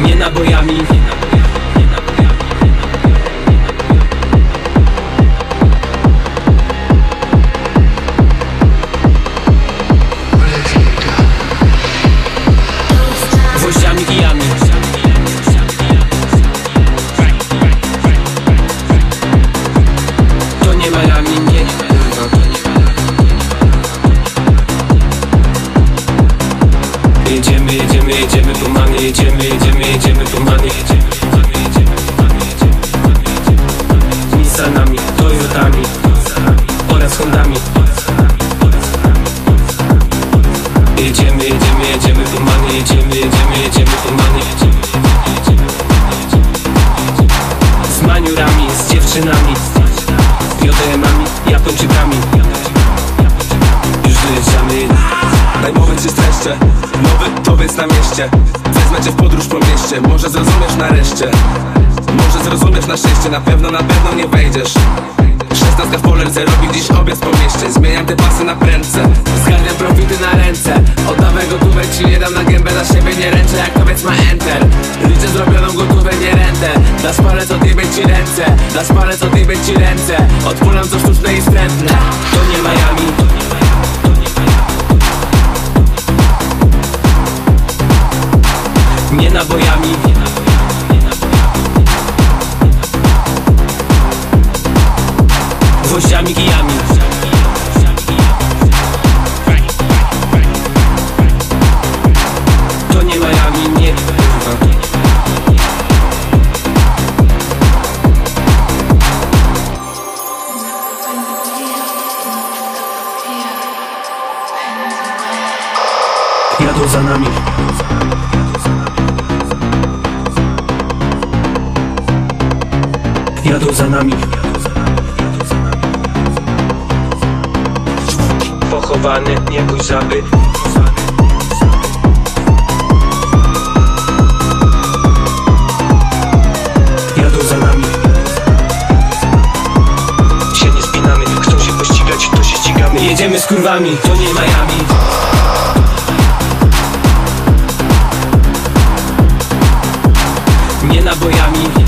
nie nabojami. jedziemy, jedziemy, jedziemy po many, jedziemy, jedziemy, jedziemy po many, jedziemy po many, Nissanami, Toyotami oraz Hondami. Jedziemy, jedziemy, jedziemy po many, jedziemy, jedziemy, jedziemy po many, jedziemy Z maniurami, z dziewczynami, z dziewczynami, Japończykami. Mieście Wezmę cię w podróż po mieście. Może zrozumiesz nareszcie. Może zrozumiesz na szczęście. Na pewno, na pewno nie wejdziesz. Szesnastka w polerce robi dziś obiad po mieście Zmieniam te pasy na prędce. Zgarniam profity na ręce. Oddawaj gotówek ci nie dam na gębę. Za siebie nie ręczę jak towiec ma enter. Liczę zrobioną gotówę, nie rentę. Dasz palec, odjebę ci ręce. Dasz palec, odjebę ci ręce. Odpulam co sztuczne i wstrętne Nie nabojami. Gwoździami, kijami To nie Miami, nie. Jadą za nami Jadą za nami. Pochowany, nie bój żaby. Jadą za nami. Się nie spinamy, chcą się pościgać, to się ścigamy. Jedziemy z kurwami, to nie Miami. Nie nabojami